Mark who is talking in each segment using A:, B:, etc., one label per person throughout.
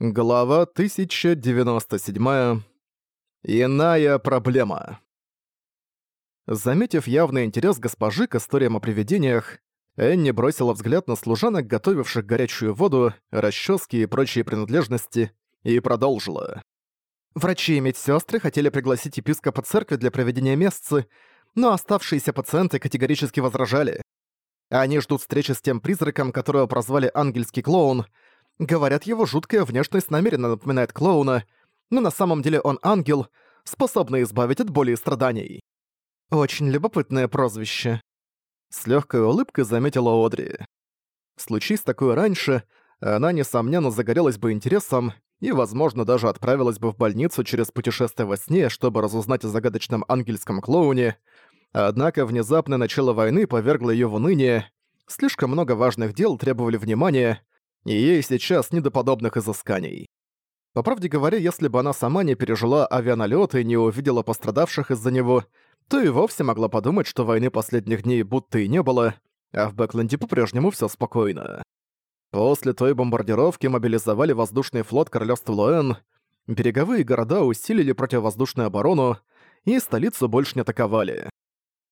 A: Глава 1097. Иная проблема. Заметив явный интерес госпожи к историям о привидениях, Энни бросила взгляд на служанок, готовивших горячую воду, расчески и прочие принадлежности, и продолжила. Врачи и медсестры хотели пригласить епископа церкви для проведения мессы, но оставшиеся пациенты категорически возражали. Они ждут встречи с тем призраком, которого прозвали «Ангельский клоун», Говорят, его жуткая внешность намеренно напоминает клоуна, но на самом деле он ангел, способный избавить от боли и страданий. Очень любопытное прозвище. С легкой улыбкой заметила Одри. Случись такое раньше, она, несомненно, загорелась бы интересом и, возможно, даже отправилась бы в больницу через путешествие во сне, чтобы разузнать о загадочном ангельском клоуне. Однако внезапное начало войны повергло ее в уныние. Слишком много важных дел требовали внимания, и ей сейчас не до подобных изысканий. По правде говоря, если бы она сама не пережила авианалёт и не увидела пострадавших из-за него, то и вовсе могла подумать, что войны последних дней будто и не было, а в Бэкленде по-прежнему всё спокойно. После той бомбардировки мобилизовали воздушный флот Королевства Луэн, береговые города усилили противовоздушную оборону и столицу больше не атаковали.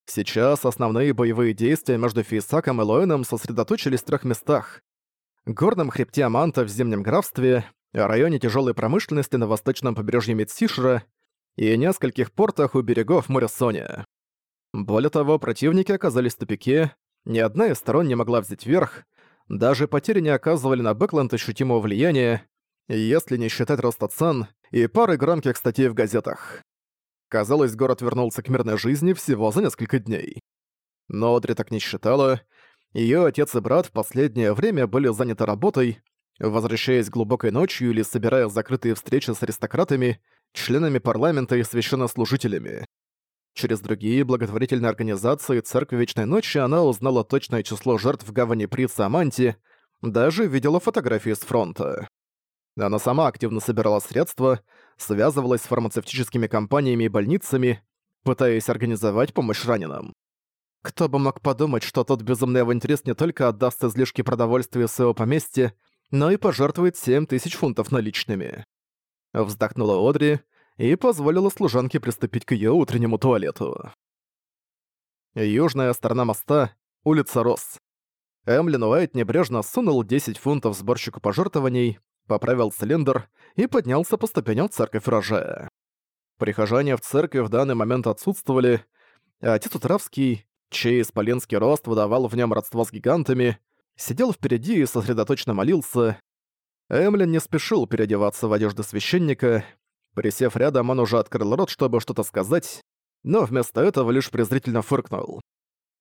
A: Сейчас основные боевые действия между Фейсаком и Лоэном сосредоточились в трех местах горном хребте Аманта в Зимнем графстве, районе тяжелой промышленности на восточном побережье Медсишера и нескольких портах у берегов моря Соня. Более того, противники оказались в тупике, ни одна из сторон не могла взять верх, даже потери не оказывали на Бэкленд ощутимого влияния, если не считать роста цен и пары громких статей в газетах. Казалось, город вернулся к мирной жизни всего за несколько дней. Но Одри так не считала, Её отец и брат в последнее время были заняты работой, возвращаясь глубокой ночью или собирая закрытые встречи с аристократами, членами парламента и священнослужителями. Через другие благотворительные организации Церкви Вечной Ночи она узнала точное число жертв в гавани Прица Аманти, даже видела фотографии с фронта. Она сама активно собирала средства, связывалась с фармацевтическими компаниями и больницами, пытаясь организовать помощь раненым. Кто бы мог подумать, что тот безумный авантюрист не только отдаст излишки продовольствия своего поместья, но и пожертвует 7000 фунтов наличными. Вздохнула Одри и позволила служанке приступить к ее утреннему туалету. Южная сторона моста, улица Рос. Эмлин Уайт небрежно сунул 10 фунтов сборщику пожертвований, поправил цилиндр и поднялся по ступеням церковь урожая. Прихожане в церкви в данный момент отсутствовали, а отец Утравский, чей исполинский рост выдавал в нем родство с гигантами, сидел впереди и сосредоточенно молился. Эмлин не спешил переодеваться в одежды священника. Присев рядом, он уже открыл рот, чтобы что-то сказать, но вместо этого лишь презрительно фыркнул.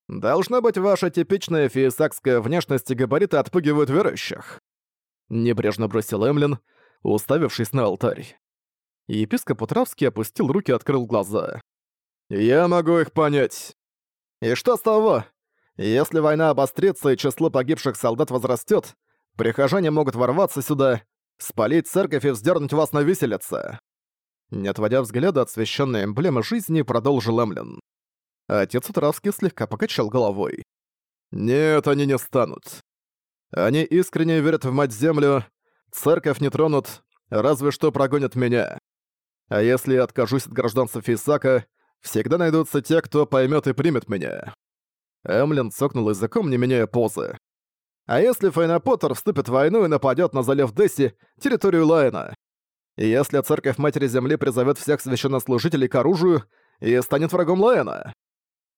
A: «Должна быть, ваша типичная фиесакская внешность и габариты отпугивают верующих!» Небрежно бросил Эмлин, уставившись на алтарь. Епископ Утравский опустил руки и открыл глаза. «Я могу их понять. И что с того? Если война обострится и число погибших солдат возрастет, прихожане могут ворваться сюда, спалить церковь и вздернуть вас на виселице. Не отводя взгляда от священной эмблемы жизни, продолжил Эмлин. Отец Утравский слегка покачал головой. «Нет, они не станут. Они искренне верят в Мать-Землю, церковь не тронут, разве что прогонят меня. А если я откажусь от гражданства Фейсака, Всегда найдутся те, кто поймет и примет меня». Эмлин цокнул языком, не меняя позы. «А если Фейна Поттер вступит в войну и нападет на залив Десси, территорию Лайна? И если Церковь Матери Земли призовет всех священнослужителей к оружию и станет врагом Лайна?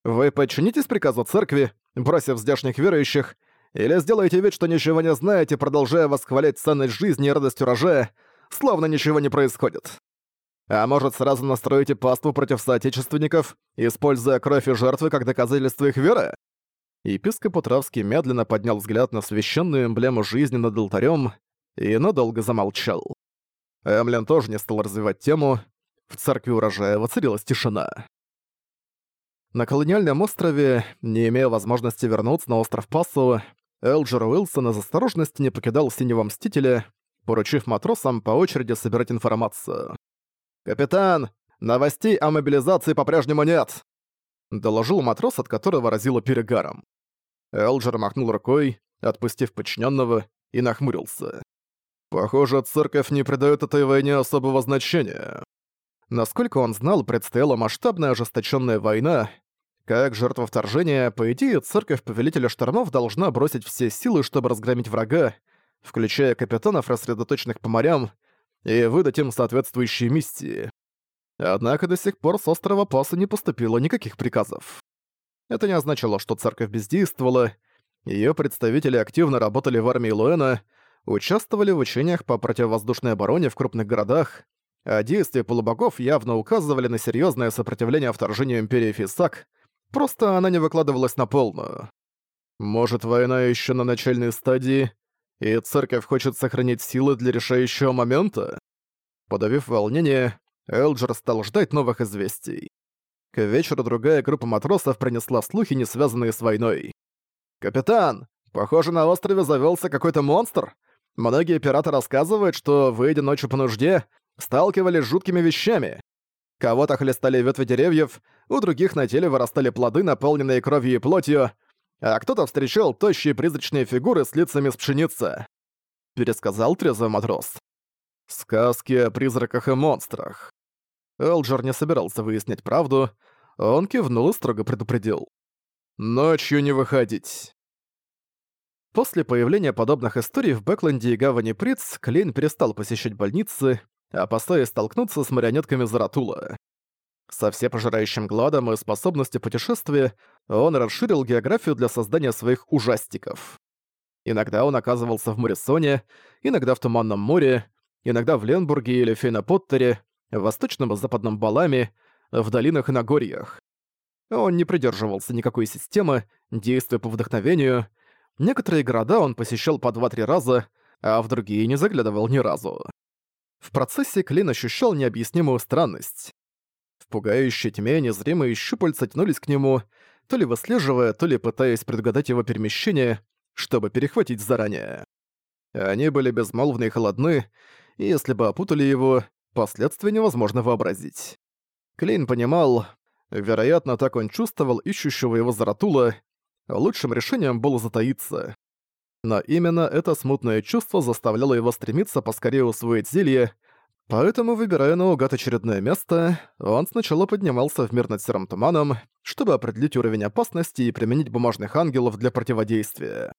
A: Вы подчинитесь приказу Церкви, бросив здешних верующих, или сделаете вид, что ничего не знаете, продолжая восхвалять ценность жизни и радость урожая, словно ничего не происходит?» А может, сразу настроите паству против соотечественников, используя кровь и жертвы как доказательство их веры?» Епископ Утравский медленно поднял взгляд на священную эмблему жизни над алтарем и надолго замолчал. Эмлен тоже не стал развивать тему. В церкви урожая воцарилась тишина. На колониальном острове, не имея возможности вернуться на остров Пасу, Элджер Уилсон из осторожности не покидал Синего Мстителя, поручив матросам по очереди собирать информацию. «Капитан, новостей о мобилизации по-прежнему нет!» Доложил матрос, от которого разило перегаром. Элджер махнул рукой, отпустив подчиненного, и нахмурился. «Похоже, церковь не придает этой войне особого значения». Насколько он знал, предстояла масштабная ожесточенная война. Как жертва вторжения, по идее, церковь Повелителя Штормов должна бросить все силы, чтобы разгромить врага, включая капитанов, рассредоточенных по морям, и выдать им соответствующие миссии. Однако до сих пор с острова Паса не поступило никаких приказов. Это не означало, что церковь бездействовала, ее представители активно работали в армии Луэна, участвовали в учениях по противовоздушной обороне в крупных городах, а действия полубогов явно указывали на серьезное сопротивление вторжению Империи Фисак, просто она не выкладывалась на полную. Может, война еще на начальной стадии, и церковь хочет сохранить силы для решающего момента? Подавив волнение, Элджер стал ждать новых известий. К вечеру другая группа матросов принесла слухи, не связанные с войной. «Капитан, похоже, на острове завелся какой-то монстр. Многие пираты рассказывают, что, выйдя ночью по нужде, сталкивались с жуткими вещами. Кого-то хлестали ветви деревьев, у других на теле вырастали плоды, наполненные кровью и плотью, а кто-то встречал тощие призрачные фигуры с лицами с пшеницы. Пересказал трезвый матрос. Сказки о призраках и монстрах. Элджер не собирался выяснять правду, он кивнул и строго предупредил. «Ночью не выходить». После появления подобных историй в Бэкленде и Гавани Приц Клейн перестал посещать больницы, опасаясь столкнуться с марионетками Заратула. Со всепожирающим гладом и способностью путешествия он расширил географию для создания своих ужастиков. Иногда он оказывался в Морисоне, иногда в Туманном море, иногда в Ленбурге или Фейнопоттере, в Восточном и Западном Балами, в долинах и Нагорьях. Он не придерживался никакой системы, действуя по вдохновению. Некоторые города он посещал по 2-3 раза, а в другие не заглядывал ни разу. В процессе Клин ощущал необъяснимую странность. В пугающей тьме незримые щупальца тянулись к нему, то ли выслеживая, то ли пытаясь предугадать его перемещение, чтобы перехватить заранее. Они были безмолвны и холодны, и если бы опутали его, последствия невозможно вообразить. Клейн понимал, вероятно, так он чувствовал ищущего его Заратула, лучшим решением было затаиться. Но именно это смутное чувство заставляло его стремиться поскорее усвоить зелье, Поэтому, выбирая наугад очередное место, он сначала поднимался в мир над серым туманом, чтобы определить уровень опасности и применить бумажных ангелов для противодействия.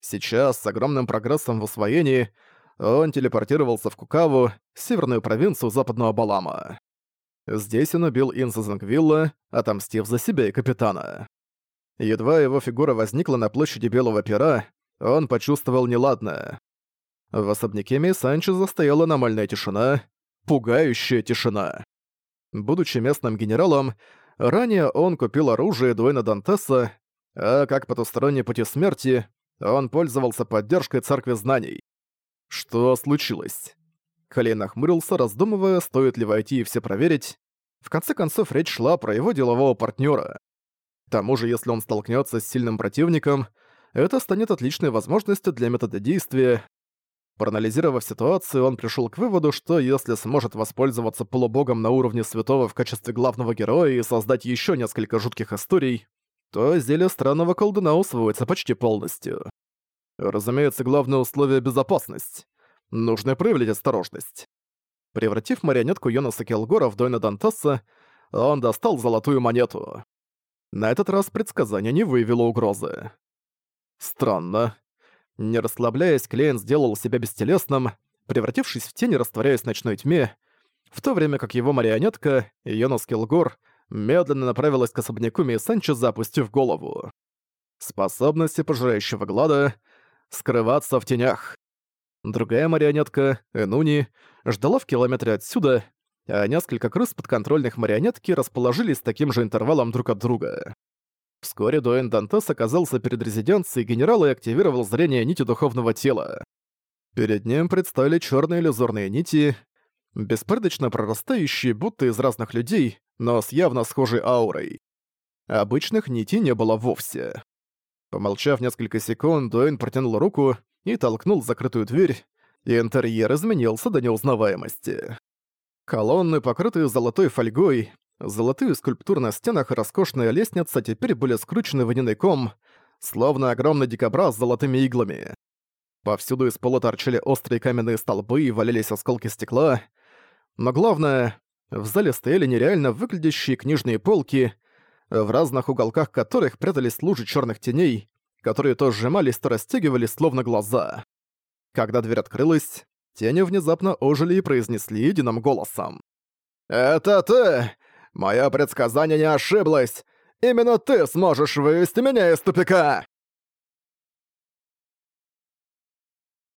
A: Сейчас, с огромным прогрессом в освоении, он телепортировался в Кукаву, северную провинцию западного Балама. Здесь он убил Инса Зангвилла, отомстив за себя и капитана. Едва его фигура возникла на площади Белого Пера, он почувствовал неладное. В особняке Мисс Санчеза стояла аномальная тишина, пугающая тишина. Будучи местным генералом, ранее он купил оружие Дуэна Дантеса, а как потусторонний пути смерти, он пользовался поддержкой Церкви Знаний. Что случилось? Колейн нахмурился, раздумывая, стоит ли войти и все проверить. В конце концов, речь шла про его делового партнера. К тому же, если он столкнется с сильным противником, это станет отличной возможностью для метода действия, Проанализировав ситуацию, он пришел к выводу, что если сможет воспользоваться полубогом на уровне святого в качестве главного героя и создать еще несколько жутких историй, то зелье странного колдуна усвоится почти полностью. Разумеется, главное условие — безопасность. Нужно проявлять осторожность. Превратив марионетку Йонаса Келгора в Дойна Дантаса, он достал золотую монету. На этот раз предсказание не выявило угрозы. Странно. Не расслабляясь, Клейн сделал себя бестелесным, превратившись в тень растворяясь в ночной тьме, в то время как его марионетка, Йонас Килгор, медленно направилась к особняку Мии Санчеза, опустив голову. Способности пожирающего глада — скрываться в тенях. Другая марионетка, Энуни, ждала в километре отсюда, а несколько крыс подконтрольных марионетки расположились с таким же интервалом друг от друга. Вскоре Дуэн Дантес оказался перед резиденцией генерала и активировал зрение нити духовного тела. Перед ним предстали черные иллюзорные нити, беспорядочно прорастающие, будто из разных людей, но с явно схожей аурой. Обычных нитей не было вовсе. Помолчав несколько секунд, Дуэн протянул руку и толкнул закрытую дверь, и интерьер изменился до неузнаваемости. Колонны, покрытые золотой фольгой, Золотые скульптуры на стенах и роскошная лестница теперь были скручены в льняный ком, словно огромный дикобраз с золотыми иглами. Повсюду из пола торчали острые каменные столбы и валялись осколки стекла. Но главное, в зале стояли нереально выглядящие книжные полки, в разных уголках которых прятались лужи черных теней, которые то сжимались, то растягивали, словно глаза. Когда дверь открылась, тени внезапно ожили и произнесли единым голосом. «Это ты! Моё предсказание не ошиблось! Именно ты сможешь вывести меня из тупика!»